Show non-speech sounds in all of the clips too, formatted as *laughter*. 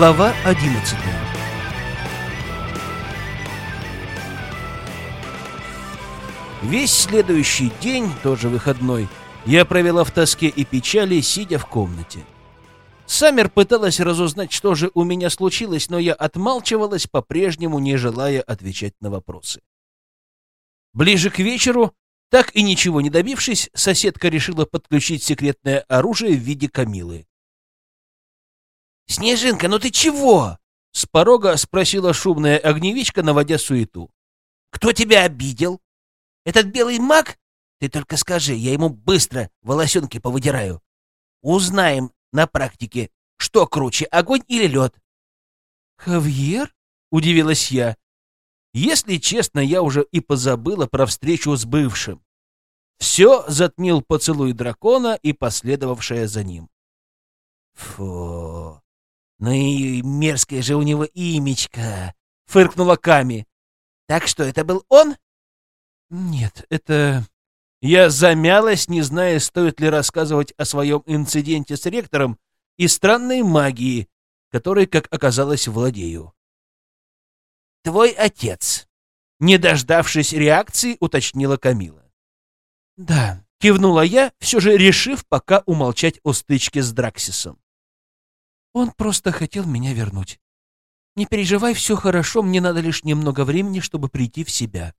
Глава 11 Весь следующий день, тоже выходной, я провела в тоске и печали, сидя в комнате. Саммер пыталась разузнать, что же у меня случилось, но я отмалчивалась, по-прежнему не желая отвечать на вопросы. Ближе к вечеру, так и ничего не добившись, соседка решила подключить секретное оружие в виде Камилы. «Снежинка, ну ты чего?» — с порога спросила шумная огневичка, наводя суету. «Кто тебя обидел? Этот белый маг? Ты только скажи, я ему быстро волосенки повыдираю. Узнаем на практике, что круче, огонь или лед». «Хавьер?» — удивилась я. Если честно, я уже и позабыла про встречу с бывшим. Все затмил поцелуй дракона и последовавшая за ним. Фу, ну и мерзкое же у него имечко, фыркнула Ками. Так что, это был он? Нет, это... Я замялась, не зная, стоит ли рассказывать о своем инциденте с ректором и странной магии, которой, как оказалось, владею. «Твой отец», — не дождавшись реакции, уточнила Камила. «Да», — кивнула я, все же решив пока умолчать о стычке с Драксисом. «Он просто хотел меня вернуть. Не переживай, все хорошо, мне надо лишь немного времени, чтобы прийти в себя».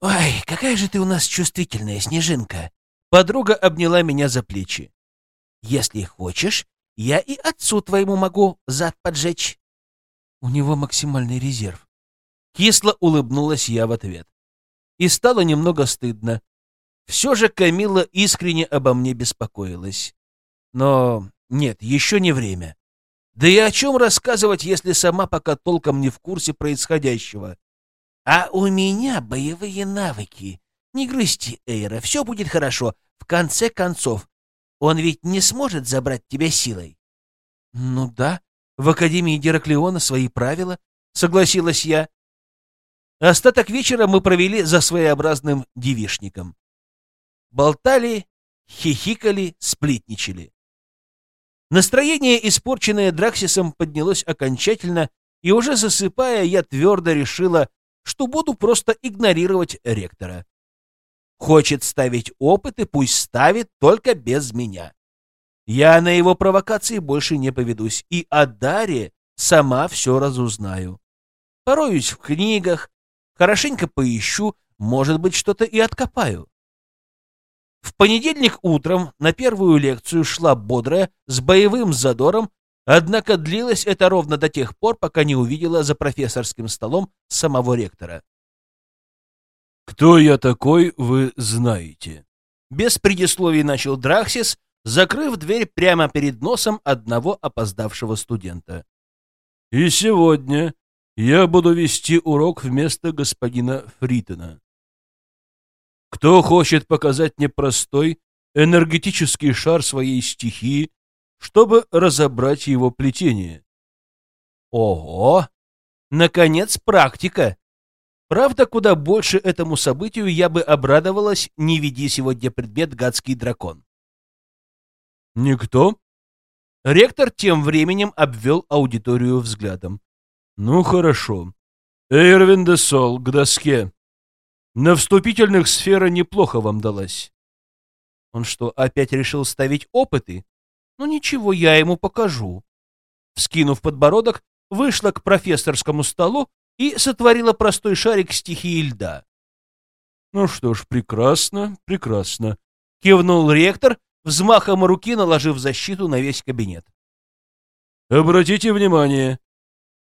«Ой, какая же ты у нас чувствительная, Снежинка!» Подруга обняла меня за плечи. «Если хочешь, я и отцу твоему могу зад поджечь». У него максимальный резерв. Кисло улыбнулась я в ответ. И стало немного стыдно. Все же Камила искренне обо мне беспокоилась. Но нет, еще не время. Да и о чем рассказывать, если сама пока толком не в курсе происходящего? А у меня боевые навыки. Не грусти, Эйра, все будет хорошо. В конце концов, он ведь не сможет забрать тебя силой. Ну да, в Академии Гераклеона свои правила, согласилась я. Остаток вечера мы провели за своеобразным девишником. Болтали, хихикали, сплетничали. Настроение, испорченное Драксисом, поднялось окончательно, и уже засыпая, я твердо решила, что буду просто игнорировать ректора. Хочет ставить опыты, пусть ставит, только без меня. Я на его провокации больше не поведусь, и о Даре сама все разузнаю. Пороюсь в книгах, хорошенько поищу, может быть, что-то и откопаю. В понедельник утром на первую лекцию шла бодрая, с боевым задором, однако длилось это ровно до тех пор, пока не увидела за профессорским столом самого ректора. «Кто я такой, вы знаете?» Без предисловий начал Драксис, закрыв дверь прямо перед носом одного опоздавшего студента. «И сегодня я буду вести урок вместо господина Фритона. Кто хочет показать мне простой энергетический шар своей стихии, чтобы разобрать его плетение?» «Ого! Наконец, практика!» Правда, куда больше этому событию я бы обрадовалась, не веди сегодня предмет гадский дракон. «Никто?» Ректор тем временем обвел аудиторию взглядом. «Ну, хорошо. Эйрвин де Сол, к доске. На вступительных сфера неплохо вам далась». Он что, опять решил ставить опыты? Ну ничего, я ему покажу. Вскинув подбородок, вышла к профессорскому столу и сотворила простой шарик стихии льда. «Ну что ж, прекрасно, прекрасно», — кивнул ректор, взмахом руки наложив защиту на весь кабинет. Обратите внимание,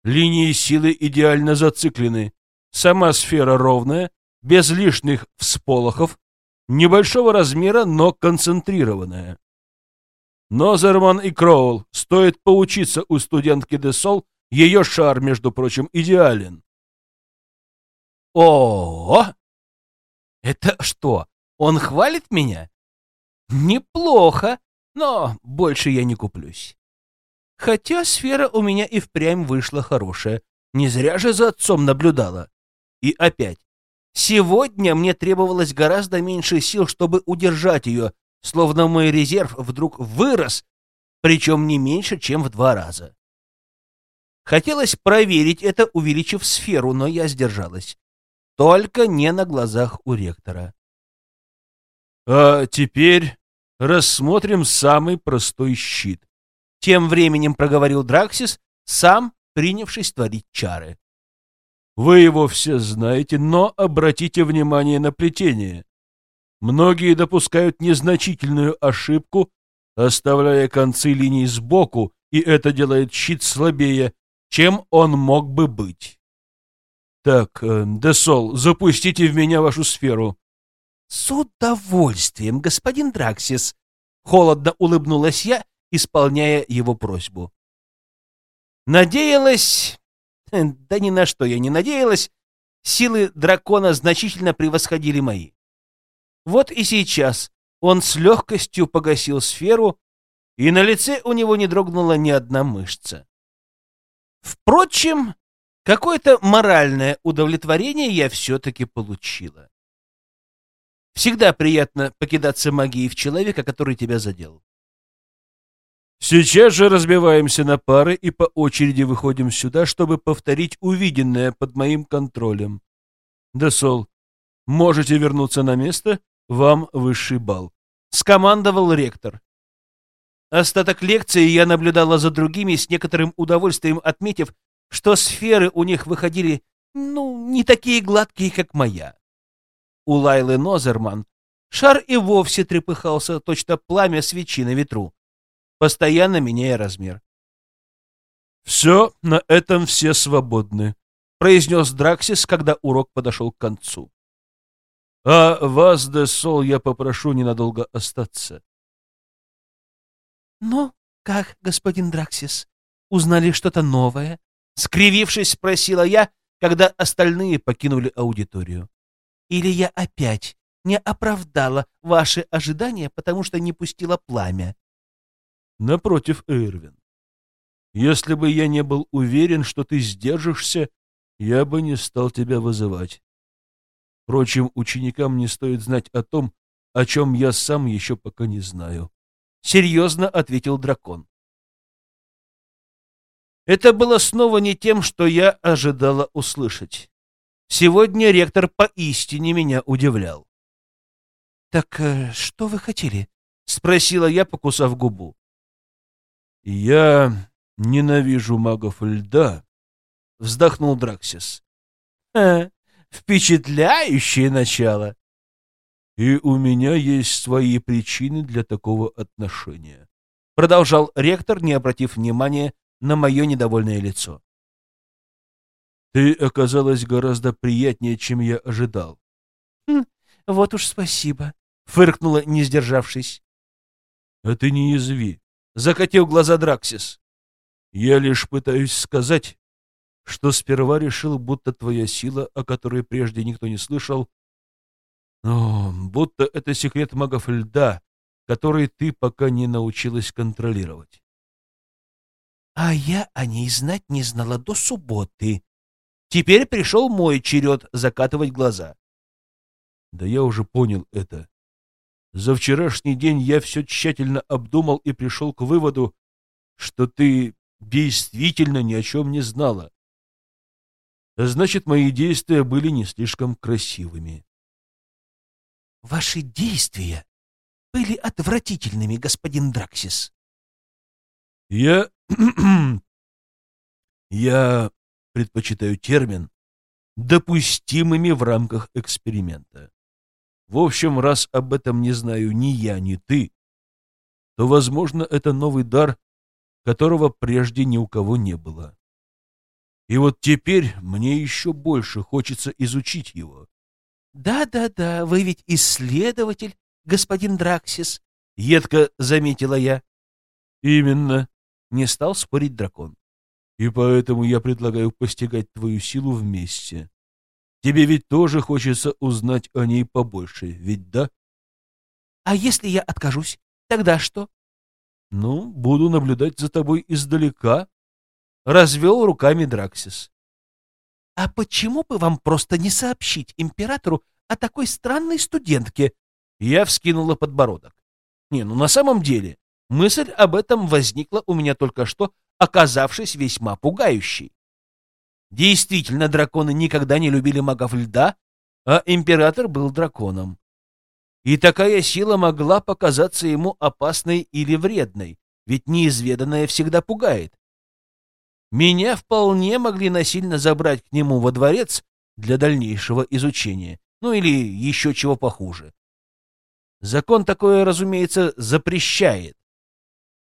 линии силы идеально зациклены, сама сфера ровная, без лишних всполохов, небольшого размера, но концентрированная. Нозерман и Кроул, стоит поучиться у студентки Десол, ее шар, между прочим, идеален. О, -о! Это что, он хвалит меня? Неплохо, но больше я не куплюсь. Хотя сфера у меня и впрямь вышла хорошая. Не зря же за отцом наблюдала. И опять. Сегодня мне требовалось гораздо меньше сил, чтобы удержать ее, словно мой резерв вдруг вырос, причем не меньше, чем в два раза. Хотелось проверить это, увеличив сферу, но я сдержалась. Только не на глазах у ректора. А теперь рассмотрим самый простой щит. Тем временем проговорил Драксис, сам принявшись творить чары. Вы его все знаете, но обратите внимание на плетение. Многие допускают незначительную ошибку, оставляя концы линий сбоку, и это делает щит слабее, чем он мог бы быть. Так, э, Десол, запустите в меня вашу сферу. С удовольствием, господин Драксис. Холодно улыбнулась я, исполняя его просьбу. Надеялась... Да ни на что я не надеялась. Силы дракона значительно превосходили мои. Вот и сейчас он с легкостью погасил сферу, и на лице у него не дрогнула ни одна мышца. Впрочем, какое-то моральное удовлетворение я все-таки получила. Всегда приятно покидаться магией в человека, который тебя задел. Сейчас же разбиваемся на пары и по очереди выходим сюда, чтобы повторить увиденное под моим контролем. Десол, можете вернуться на место, вам высший бал. Скомандовал ректор. Остаток лекции я наблюдала за другими с некоторым удовольствием, отметив, что сферы у них выходили, ну, не такие гладкие, как моя. У Лайлы Нозерман шар и вовсе трепыхался, точно пламя свечи на ветру постоянно меняя размер. «Все, на этом все свободны», — произнес Драксис, когда урок подошел к концу. «А вас, Десол, я попрошу ненадолго остаться». «Ну, как, господин Драксис, узнали что-то новое?» — скривившись, спросила я, когда остальные покинули аудиторию. «Или я опять не оправдала ваши ожидания, потому что не пустила пламя?» Напротив, Эрвин. Если бы я не был уверен, что ты сдержишься, я бы не стал тебя вызывать. Впрочем, ученикам не стоит знать о том, о чем я сам еще пока не знаю. Серьезно ответил дракон. Это было снова не тем, что я ожидала услышать. Сегодня ректор поистине меня удивлял. «Так э, что вы хотели?» — спросила я, покусав губу. «Я ненавижу магов льда», — вздохнул Драксис. «Ха, впечатляющее начало!» «И у меня есть свои причины для такого отношения», — продолжал ректор, не обратив внимания на мое недовольное лицо. «Ты оказалась гораздо приятнее, чем я ожидал». «Хм, вот уж спасибо», — фыркнула, не сдержавшись. «А ты не язви. — закатил глаза Драксис. «Я лишь пытаюсь сказать, что сперва решил, будто твоя сила, о которой прежде никто не слышал, но будто это секрет магов льда, который ты пока не научилась контролировать». «А я о ней знать не знала до субботы. Теперь пришел мой черед закатывать глаза». «Да я уже понял это. За вчерашний день я все тщательно обдумал и пришел к выводу, что ты действительно ни о чем не знала. Значит, мои действия были не слишком красивыми. Ваши действия были отвратительными, господин Драксис. Я... *clears throat* я предпочитаю термин «допустимыми в рамках эксперимента». В общем, раз об этом не знаю ни я, ни ты, то, возможно, это новый дар, которого прежде ни у кого не было. И вот теперь мне еще больше хочется изучить его. «Да-да-да, вы ведь исследователь, господин Драксис», — едко заметила я. «Именно», — не стал спорить дракон. «И поэтому я предлагаю постигать твою силу вместе. Тебе ведь тоже хочется узнать о ней побольше, ведь да? А если я откажусь, тогда что? Ну, буду наблюдать за тобой издалека. Развел руками Драксис. А почему бы вам просто не сообщить императору о такой странной студентке? Я вскинула подбородок. Не, ну на самом деле, Мысль об этом возникла у меня только что, оказавшись весьма пугающей. Действительно, драконы никогда не любили магов льда, а император был драконом. И такая сила могла показаться ему опасной или вредной, ведь неизведанное всегда пугает. Меня вполне могли насильно забрать к нему во дворец для дальнейшего изучения, ну или еще чего похуже. Закон такое, разумеется, запрещает.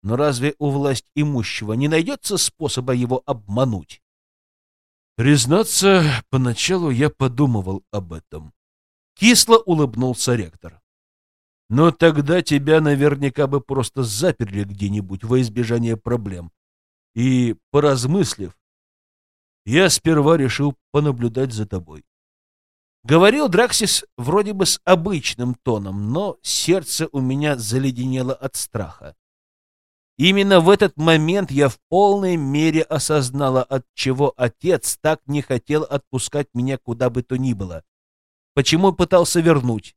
Но разве у власть имущего не найдется способа его обмануть? Признаться, поначалу я подумывал об этом. Кисло улыбнулся ректор. Но тогда тебя наверняка бы просто заперли где-нибудь во избежание проблем. И, поразмыслив, я сперва решил понаблюдать за тобой. Говорил Драксис вроде бы с обычным тоном, но сердце у меня заледенело от страха. Именно в этот момент я в полной мере осознала, от чего отец так не хотел отпускать меня куда бы то ни было. Почему пытался вернуть.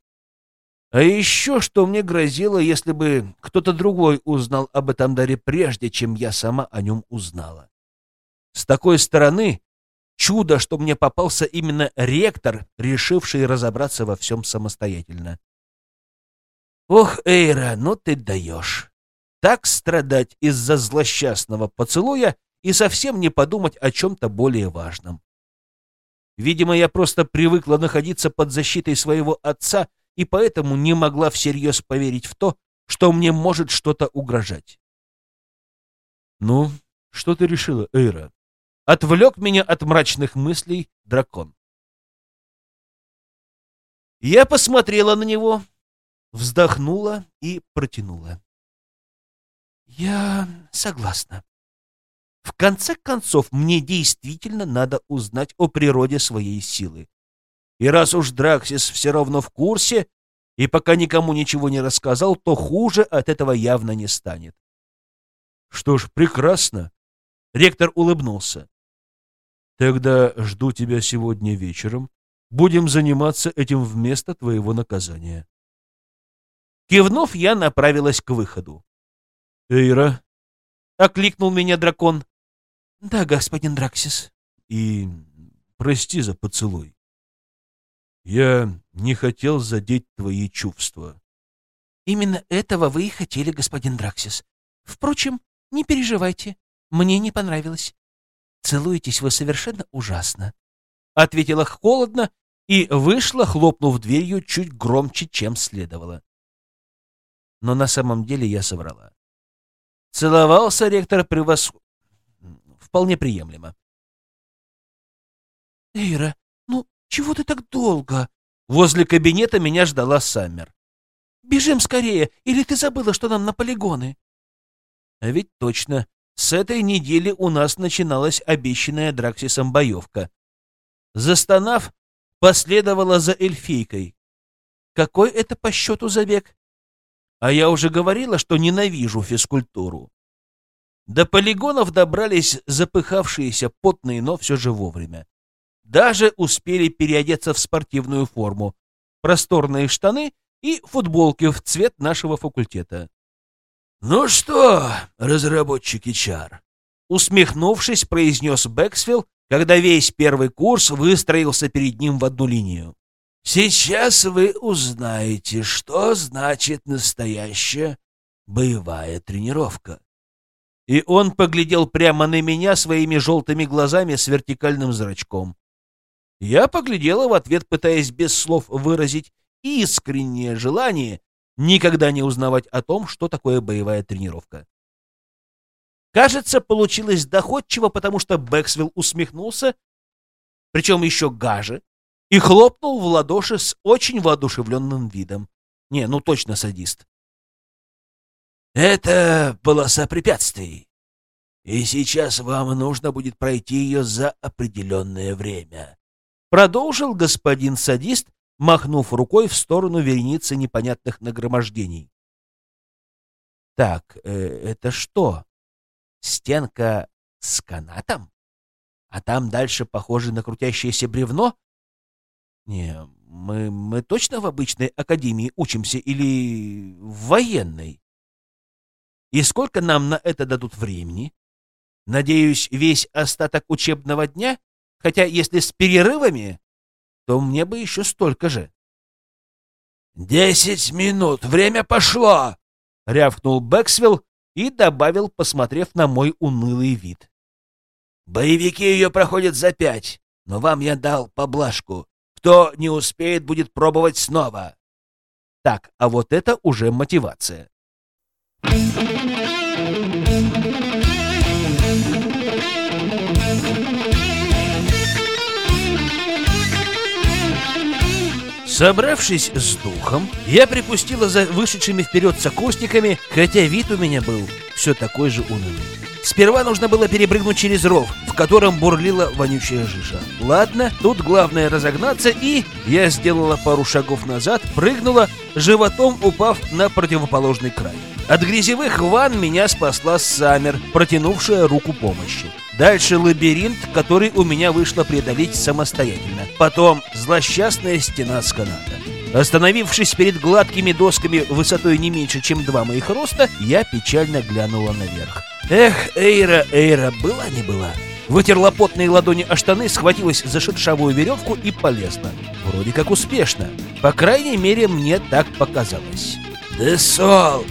А еще что мне грозило, если бы кто-то другой узнал об этом даре прежде, чем я сама о нем узнала. С такой стороны, чудо, что мне попался именно ректор, решивший разобраться во всем самостоятельно. Ох, Эйра, ну ты даешь. Так страдать из-за злосчастного поцелуя и совсем не подумать о чем-то более важном. Видимо, я просто привыкла находиться под защитой своего отца и поэтому не могла всерьез поверить в то, что мне может что-то угрожать. «Ну, что ты решила, Эйра?» Отвлек меня от мрачных мыслей дракон. Я посмотрела на него, вздохнула и протянула. Я согласна. В конце концов, мне действительно надо узнать о природе своей силы. И раз уж Драксис все равно в курсе, и пока никому ничего не рассказал, то хуже от этого явно не станет. Что ж, прекрасно. Ректор улыбнулся. Тогда жду тебя сегодня вечером. Будем заниматься этим вместо твоего наказания. Кивнув, я направилась к выходу. «Эйра!» — окликнул меня дракон. «Да, господин Драксис». «И прости за поцелуй. Я не хотел задеть твои чувства. Именно этого вы и хотели, господин Драксис. Впрочем, не переживайте, мне не понравилось. Целуетесь вы совершенно ужасно. Ответила холодно и вышла, хлопнув дверью чуть громче, чем следовало. Но на самом деле я соврала. Целовался ректор превос... вполне приемлемо. «Эйра, «Чего ты так долго?» Возле кабинета меня ждала Саммер. «Бежим скорее, или ты забыла, что нам на полигоны?» А ведь точно, с этой недели у нас начиналась обещанная Драксисом боевка. Застонав, последовала за эльфийкой. Какой это по счету забег? А я уже говорила, что ненавижу физкультуру. До полигонов добрались запыхавшиеся, потные, но все же вовремя. Даже успели переодеться в спортивную форму, просторные штаны и футболки в цвет нашего факультета. «Ну что, разработчики чар?» Усмехнувшись, произнес Бэксвилл, когда весь первый курс выстроился перед ним в одну линию. «Сейчас вы узнаете, что значит настоящая боевая тренировка». И он поглядел прямо на меня своими желтыми глазами с вертикальным зрачком. Я поглядела в ответ, пытаясь без слов выразить искреннее желание никогда не узнавать о том, что такое боевая тренировка. Кажется, получилось доходчиво, потому что Бэксвилл усмехнулся, причем еще гаже, и хлопнул в ладоши с очень воодушевленным видом. Не, ну точно садист. «Это полоса препятствий, и сейчас вам нужно будет пройти ее за определенное время», Продолжил господин садист, махнув рукой в сторону вереницы непонятных нагромождений. Так, э, это что? Стенка с канатом? А там дальше похоже на крутящееся бревно? Не, мы, мы точно в обычной академии учимся или в военной? И сколько нам на это дадут времени? Надеюсь, весь остаток учебного дня? Хотя, если с перерывами, то мне бы еще столько же. «Десять минут! Время пошло!» — рявкнул Бэксвилл и добавил, посмотрев на мой унылый вид. «Боевики ее проходят за пять, но вам я дал поблажку. Кто не успеет, будет пробовать снова». Так, а вот это уже мотивация. Собравшись с духом, я припустила за вышедшими вперед сокурсниками, хотя вид у меня был все такой же унылый. Сперва нужно было перепрыгнуть через ров, в котором бурлила вонючая жижа. Ладно, тут главное разогнаться, и я сделала пару шагов назад, прыгнула, животом упав на противоположный край. От грязевых ванн меня спасла Саммер, протянувшая руку помощи. Дальше лабиринт, который у меня вышло преодолеть самостоятельно. Потом злосчастная стена с каната. Остановившись перед гладкими досками высотой не меньше, чем два моих роста, я печально глянула наверх. Эх, Эйра, Эйра, была не была. Вытерла потные ладони о штаны, схватилась за шершавую веревку и полезла. Вроде как успешно. По крайней мере, мне так показалось. «Десол,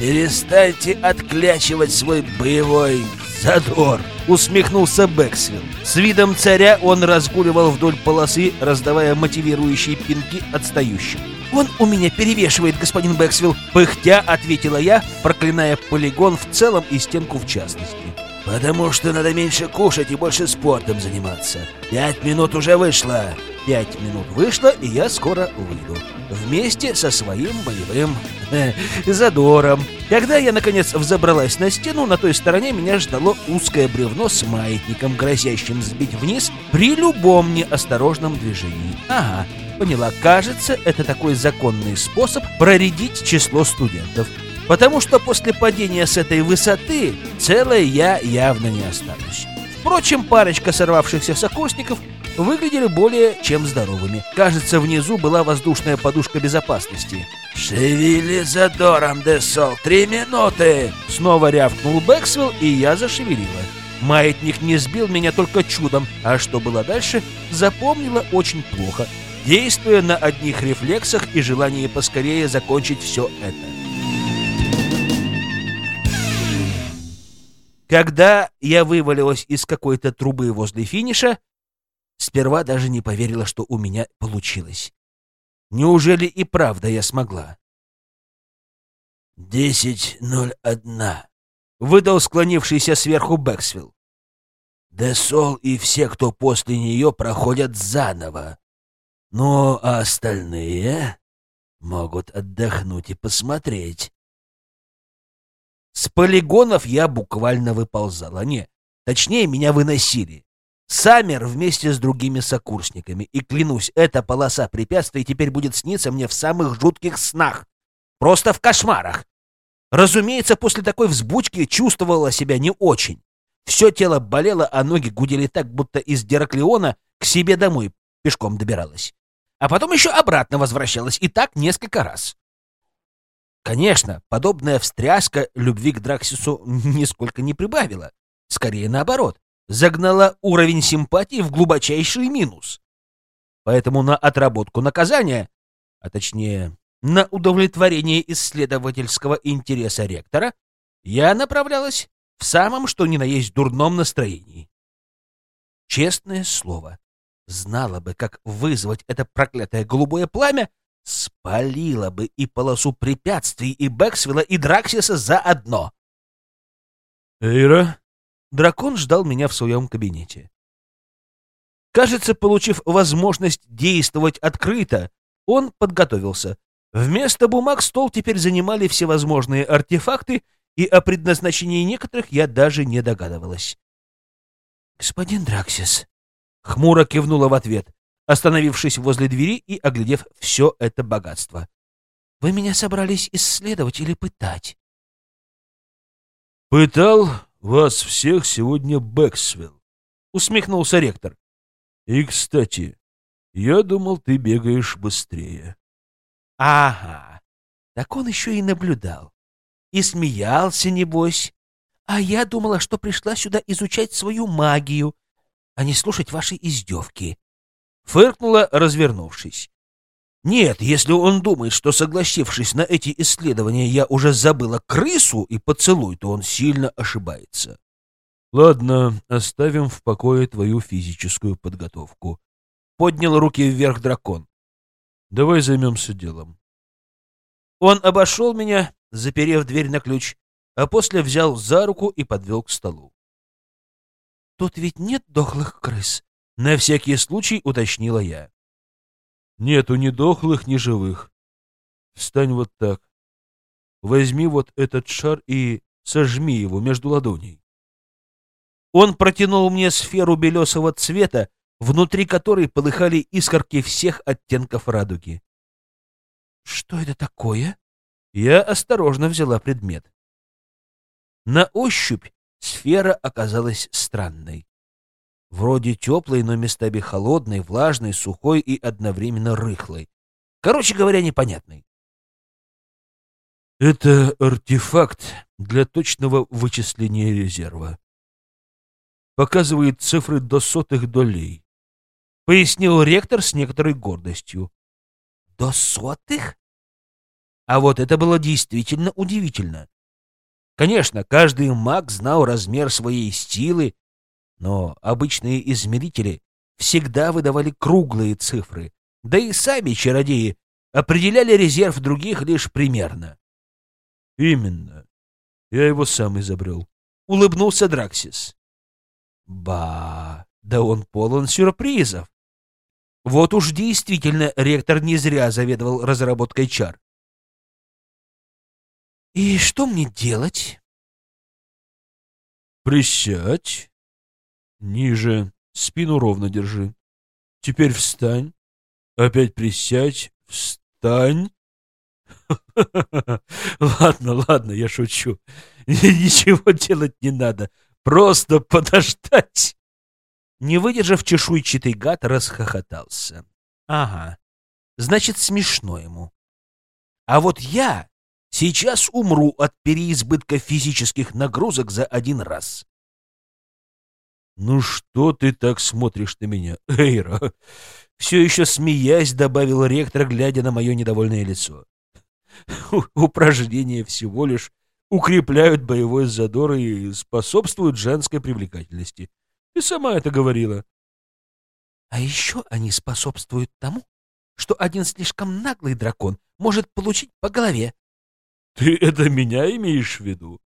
перестаньте отклячивать свой боевой задор!» усмехнулся Бэксвилл. С видом царя он разгуливал вдоль полосы, раздавая мотивирующие пинки отстающим. «Он у меня перевешивает, господин Бэксвилл!» Пыхтя ответила я, проклиная полигон в целом и стенку в частности. «Потому что надо меньше кушать и больше спортом заниматься. Пять минут уже вышло!» Пять минут вышло, и я скоро выйду. Вместе со своим боевым э, задором. Когда я, наконец, взобралась на стену, на той стороне меня ждало узкое бревно с маятником, грозящим сбить вниз при любом неосторожном движении. Ага, поняла. Кажется, это такой законный способ проредить число студентов. Потому что после падения с этой высоты целой я явно не останусь. Впрочем, парочка сорвавшихся сокурсников выглядели более чем здоровыми. Кажется, внизу была воздушная подушка безопасности. «Шевели задором, Десол, три минуты!» Снова рявкнул Бэксвилл, и я зашевелила. Маятник не сбил меня только чудом, а что было дальше, запомнила очень плохо, действуя на одних рефлексах и желании поскорее закончить все это. Когда я вывалилась из какой-то трубы возле финиша, Сперва даже не поверила, что у меня получилось. Неужели и правда я смогла? «Десять ноль одна», — выдал склонившийся сверху Бэксвилл. «Десол и все, кто после нее, проходят заново. Ну, а остальные могут отдохнуть и посмотреть». С полигонов я буквально выползала. Не, точнее, меня выносили. Саммер вместе с другими сокурсниками. И клянусь, эта полоса препятствий теперь будет сниться мне в самых жутких снах. Просто в кошмарах. Разумеется, после такой взбучки чувствовала себя не очень. Все тело болело, а ноги гудели так, будто из Дераклеона к себе домой пешком добиралась. А потом еще обратно возвращалась, и так несколько раз. Конечно, подобная встряска любви к Драксису *laughs* нисколько не прибавила. Скорее наоборот загнала уровень симпатии в глубочайший минус. Поэтому на отработку наказания, а точнее на удовлетворение исследовательского интереса ректора, я направлялась в самом что ни на есть дурном настроении. Честное слово, знала бы, как вызвать это проклятое голубое пламя, спалила бы и полосу препятствий, и Бэксвилла, и Драксиса заодно. «Эйра?» Дракон ждал меня в своем кабинете. Кажется, получив возможность действовать открыто, он подготовился. Вместо бумаг стол теперь занимали всевозможные артефакты, и о предназначении некоторых я даже не догадывалась. «Господин Драксис», — хмуро кивнула в ответ, остановившись возле двери и оглядев все это богатство. «Вы меня собрались исследовать или пытать?» «Пытал вас всех сегодня Бэксвилл, — усмехнулся ректор. — И, кстати, я думал, ты бегаешь быстрее. — Ага, так он еще и наблюдал. И смеялся, небось. А я думала, что пришла сюда изучать свою магию, а не слушать ваши издевки. Фыркнула, развернувшись. Нет, если он думает, что, согласившись на эти исследования, я уже забыла крысу и поцелуй, то он сильно ошибается. Ладно, оставим в покое твою физическую подготовку. Поднял руки вверх дракон. Давай займемся делом. Он обошел меня, заперев дверь на ключ, а после взял за руку и подвел к столу. «Тут ведь нет дохлых крыс?» — на всякий случай уточнила я. Нету ни дохлых, ни живых. Встань вот так. Возьми вот этот шар и сожми его между ладоней. Он протянул мне сферу белесого цвета, внутри которой полыхали искорки всех оттенков радуги. «Что это такое?» Я осторожно взяла предмет. На ощупь сфера оказалась странной. Вроде теплой, но местами холодной, влажной, сухой и одновременно рыхлой. Короче говоря, непонятной. Это артефакт для точного вычисления резерва. Показывает цифры до сотых долей. Пояснил ректор с некоторой гордостью. До сотых? А вот это было действительно удивительно. Конечно, каждый маг знал размер своей силы но обычные измерители всегда выдавали круглые цифры, да и сами чародеи определяли резерв других лишь примерно. — Именно. Я его сам изобрел. — улыбнулся Драксис. — Ба, да он полон сюрпризов. Вот уж действительно ректор не зря заведовал разработкой чар. «И что мне делать?» «Присядь Ниже. Спину ровно держи. Теперь встань. Опять присядь. Встань. *laughs* Ладно, ладно, я шучу. *laughs* Ничего делать не надо. Просто подождать. Не выдержав, чешуйчатый гад расхохотался. Ага, значит, смешно ему. А вот я сейчас умру от переизбытка физических нагрузок за один раз. «Ну что ты так смотришь на меня, *laughs* Эйра?» Все еще смеясь, добавил ректор, глядя на мое недовольное лицо. «Упражнения всего лишь укрепляют боевой задор и способствуют женской привлекательности. Ты сама это говорила». «А еще они способствуют тому, что один слишком наглый дракон может получить по голове». «Ты это меня имеешь в виду?»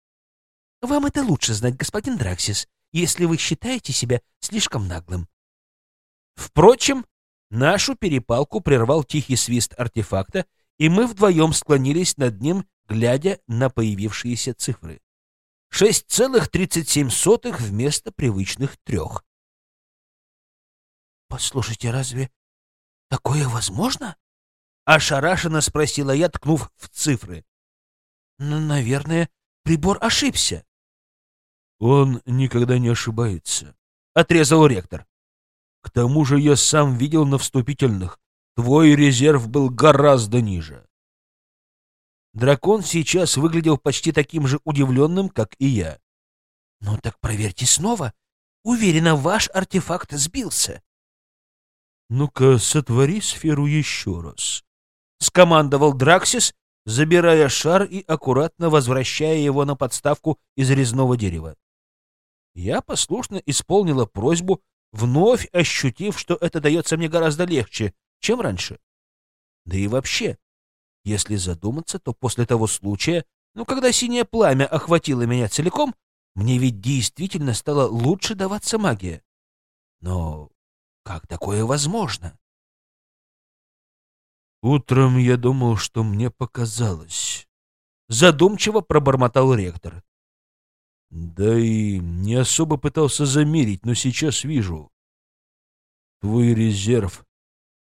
«Вам это лучше знать, господин Драксис если вы считаете себя слишком наглым. Впрочем, нашу перепалку прервал тихий свист артефакта, и мы вдвоем склонились над ним, глядя на появившиеся цифры. 6,37 вместо привычных трех. «Послушайте, разве такое возможно?» — ошарашенно спросила я, ткнув в цифры. «Наверное, прибор ошибся». Он никогда не ошибается, — отрезал ректор. К тому же я сам видел на вступительных. Твой резерв был гораздо ниже. Дракон сейчас выглядел почти таким же удивленным, как и я. — Ну так проверьте снова. Уверена, ваш артефакт сбился. — Ну-ка, сотвори сферу еще раз. — скомандовал Драксис, забирая шар и аккуратно возвращая его на подставку из резного дерева. Я послушно исполнила просьбу, вновь ощутив, что это дается мне гораздо легче, чем раньше. Да и вообще, если задуматься, то после того случая, ну, когда синее пламя охватило меня целиком, мне ведь действительно стало лучше даваться магия. Но как такое возможно? Утром я думал, что мне показалось. Задумчиво пробормотал ректор. Да и не особо пытался замерить, но сейчас вижу. Твой резерв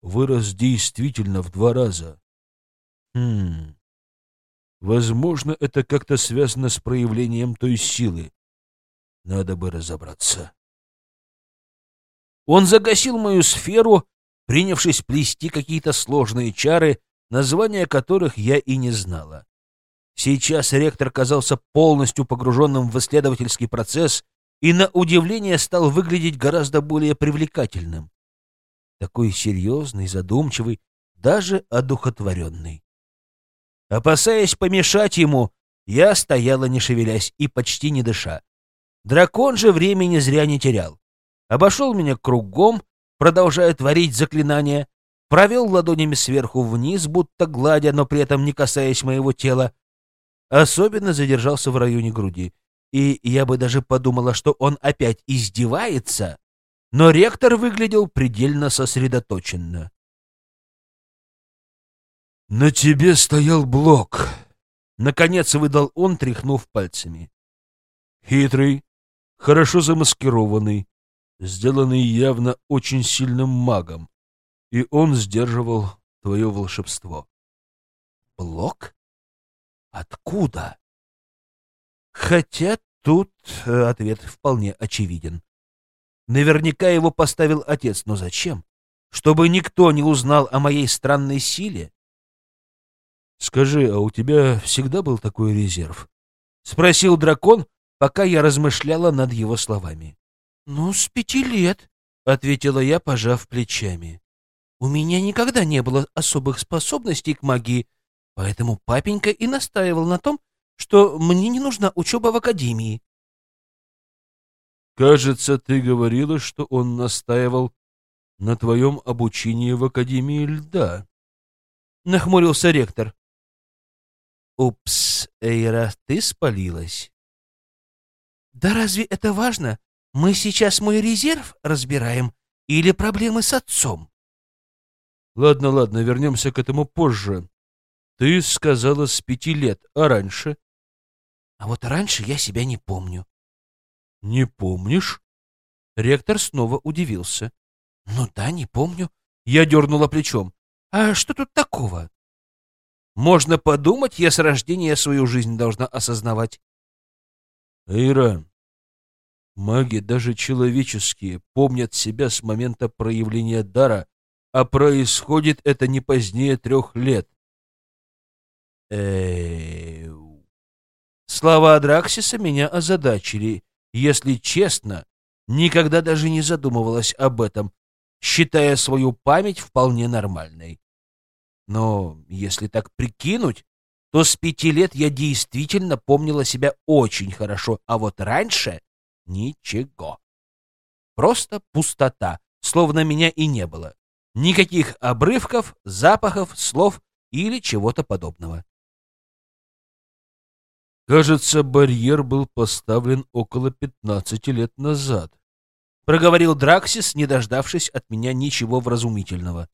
вырос действительно в два раза. Хм. Возможно, это как-то связано с проявлением той силы. Надо бы разобраться. Он загасил мою сферу, принявшись плести какие-то сложные чары, названия которых я и не знала. Сейчас ректор казался полностью погруженным в исследовательский процесс и, на удивление, стал выглядеть гораздо более привлекательным. Такой серьезный, задумчивый, даже одухотворенный. Опасаясь помешать ему, я стояла не шевелясь и почти не дыша. Дракон же времени зря не терял. Обошел меня кругом, продолжая творить заклинания, провел ладонями сверху вниз, будто гладя, но при этом не касаясь моего тела. Особенно задержался в районе груди. И я бы даже подумала, что он опять издевается, но ректор выглядел предельно сосредоточенно. «На тебе стоял блок», — наконец выдал он, тряхнув пальцами. «Хитрый, хорошо замаскированный, сделанный явно очень сильным магом, и он сдерживал твое волшебство». «Блок? Откуда?» Хотя тут э, ответ вполне очевиден. Наверняка его поставил отец, но зачем? Чтобы никто не узнал о моей странной силе? «Скажи, а у тебя всегда был такой резерв?» — спросил дракон, пока я размышляла над его словами. «Ну, с пяти лет», — ответила я, пожав плечами. «У меня никогда не было особых способностей к магии, поэтому папенька и настаивал на том, что мне не нужна учеба в академии». «Кажется, ты говорила, что он настаивал на твоем обучении в Академии льда», — нахмурился ректор. Упс, Эйра, ты спалилась. Да разве это важно? Мы сейчас мой резерв разбираем или проблемы с отцом? Ладно, ладно, вернемся к этому позже. Ты сказала с пяти лет, а раньше? А вот раньше я себя не помню. Не помнишь? Ректор снова удивился. Ну да, не помню. Я дернула плечом. А что тут такого? Можно подумать, я с рождения свою жизнь должна осознавать. Эйра, маги, даже человеческие, помнят себя с момента проявления дара, а происходит это не позднее трех лет. Э, Слова Адраксиса меня озадачили. Если честно, никогда даже не задумывалась об этом, считая свою память вполне нормальной. Но если так прикинуть, то с пяти лет я действительно помнила себя очень хорошо, а вот раньше — ничего. Просто пустота, словно меня и не было. Никаких обрывков, запахов, слов или чего-то подобного. Кажется, барьер был поставлен около пятнадцати лет назад. Проговорил Драксис, не дождавшись от меня ничего вразумительного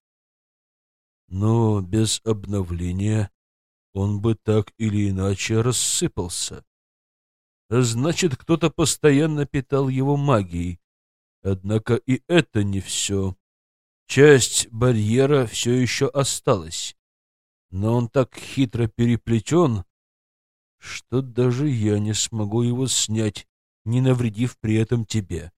но без обновления он бы так или иначе рассыпался. Значит, кто-то постоянно питал его магией. Однако и это не все. Часть барьера все еще осталась, но он так хитро переплетен, что даже я не смогу его снять, не навредив при этом тебе.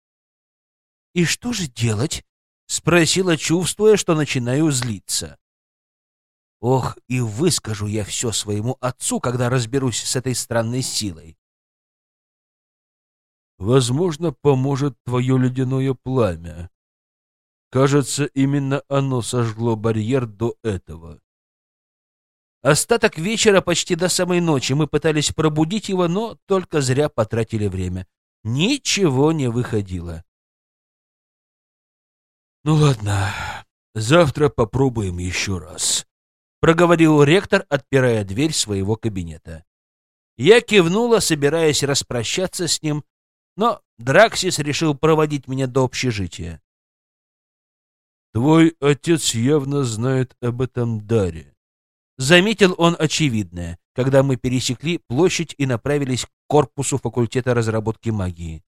— И что же делать? — спросила, чувствуя, что начинаю злиться. Ох, и выскажу я все своему отцу, когда разберусь с этой странной силой. Возможно, поможет твое ледяное пламя. Кажется, именно оно сожгло барьер до этого. Остаток вечера почти до самой ночи мы пытались пробудить его, но только зря потратили время. Ничего не выходило. Ну ладно, завтра попробуем еще раз проговорил ректор, отпирая дверь своего кабинета. Я кивнула, собираясь распрощаться с ним, но Драксис решил проводить меня до общежития. «Твой отец явно знает об этом даре», — заметил он очевидное, когда мы пересекли площадь и направились к корпусу факультета разработки магии.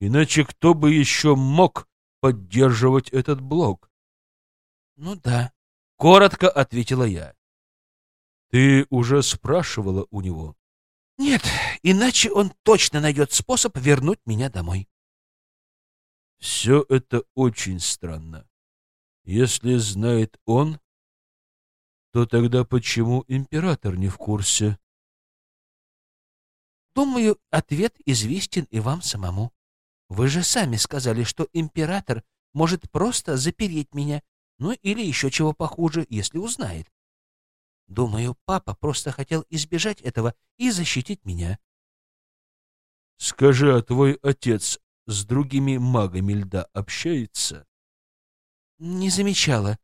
«Иначе кто бы еще мог поддерживать этот блок?» «Ну да», — коротко ответила я. «Ты уже спрашивала у него?» «Нет, иначе он точно найдет способ вернуть меня домой». «Все это очень странно. Если знает он, то тогда почему император не в курсе?» Думаю, ответ известен и вам самому. Вы же сами сказали, что император может просто запереть меня, ну или еще чего похуже, если узнает. Думаю, папа просто хотел избежать этого и защитить меня. Скажи, а твой отец с другими магами льда общается? Не замечала.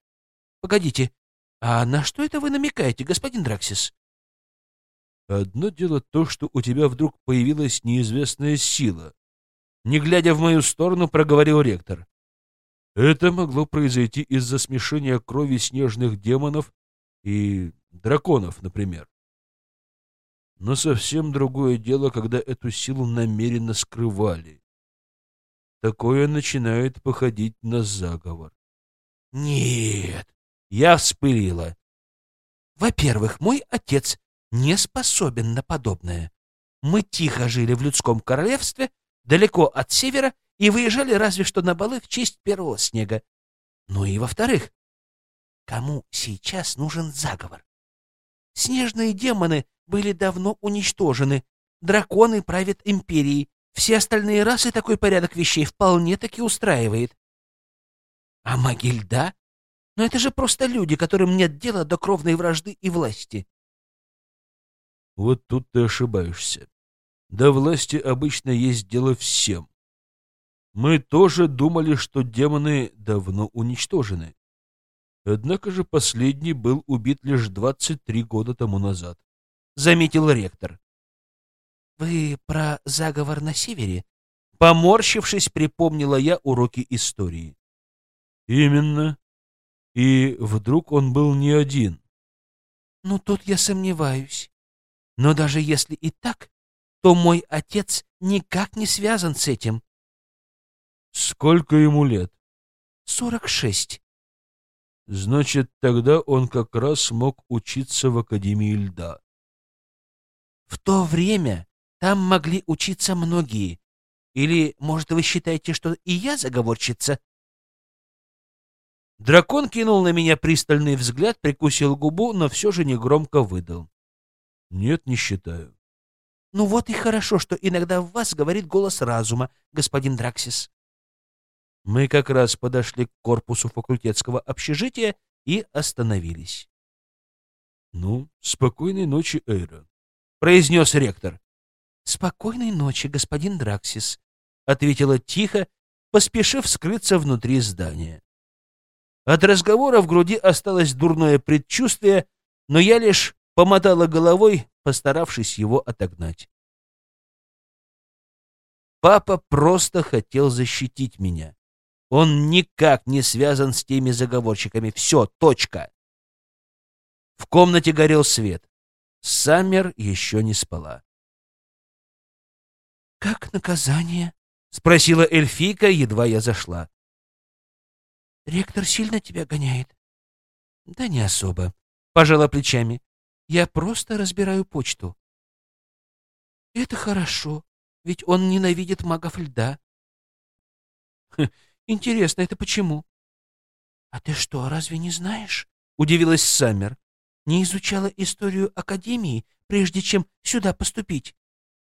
Погодите, а на что это вы намекаете, господин Драксис? Одно дело то, что у тебя вдруг появилась неизвестная сила. Не глядя в мою сторону, проговорил ректор. Это могло произойти из-за смешения крови снежных демонов и драконов, например. Но совсем другое дело, когда эту силу намеренно скрывали. Такое начинает походить на заговор. Нет, я вспылила. Во-первых, мой отец не способен на подобное. Мы тихо жили в людском королевстве, далеко от севера, и выезжали разве что на балы в честь первого снега. Ну и во-вторых, кому сейчас нужен заговор? Снежные демоны были давно уничтожены, драконы правят империей, все остальные расы такой порядок вещей вполне-таки устраивает. А маги льда? Но это же просто люди, которым нет дела до кровной вражды и власти. Вот тут ты ошибаешься. До власти обычно есть дело всем. Мы тоже думали, что демоны давно уничтожены. Однако же последний был убит лишь 23 года тому назад. Заметил ректор. «Вы про заговор на севере?» Поморщившись, припомнила я уроки истории. «Именно. И вдруг он был не один». «Ну, тут я сомневаюсь. Но даже если и так, то мой отец никак не связан с этим. Сколько ему лет? Сорок шесть. Значит, тогда он как раз мог учиться в Академии льда. В то время там могли учиться многие. Или, может, вы считаете, что и я заговорщица? Дракон кинул на меня пристальный взгляд, прикусил губу, но все же негромко выдал. Нет, не считаю. Ну вот и хорошо, что иногда в вас говорит голос разума, господин Драксис. Мы как раз подошли к корпусу факультетского общежития и остановились. «Ну, спокойной ночи, Эйра», — произнес ректор. «Спокойной ночи, господин Драксис», — ответила тихо, поспешив скрыться внутри здания. От разговора в груди осталось дурное предчувствие, но я лишь помотала головой, постаравшись его отогнать. Папа просто хотел защитить меня. Он никак не связан с теми заговорщиками. Все, точка. В комнате горел свет. Саммер еще не спала. «Как наказание?» — спросила эльфийка, едва я зашла. «Ректор сильно тебя гоняет?» «Да не особо», — пожала плечами. «Я просто разбираю почту». «Это хорошо, ведь он ненавидит магов льда». Интересно, это почему? А ты что, разве не знаешь? Удивилась Саммер. Не изучала историю Академии, прежде чем сюда поступить?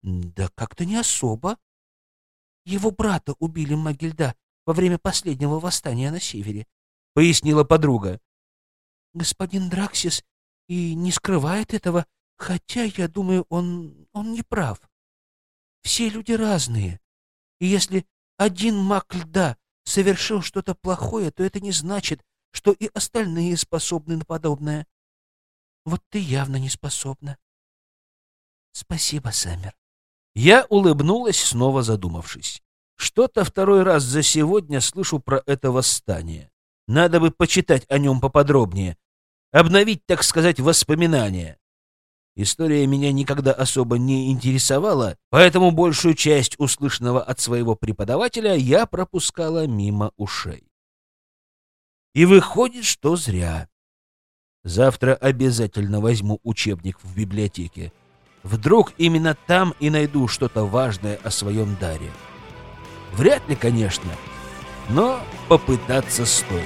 Да как-то не особо. Его брата убили Магильда во время последнего восстания на севере, пояснила подруга. Господин Драксис и не скрывает этого, хотя, я думаю, он, он не прав. Все люди разные, и если один маг льда совершил что-то плохое, то это не значит, что и остальные способны на подобное. Вот ты явно не способна. Спасибо, Саммер. Я улыбнулась, снова задумавшись. Что-то второй раз за сегодня слышу про это восстание. Надо бы почитать о нем поподробнее, обновить, так сказать, воспоминания. История меня никогда особо не интересовала, поэтому большую часть услышанного от своего преподавателя я пропускала мимо ушей. И выходит, что зря. Завтра обязательно возьму учебник в библиотеке. Вдруг именно там и найду что-то важное о своем даре. Вряд ли, конечно, но попытаться стоит.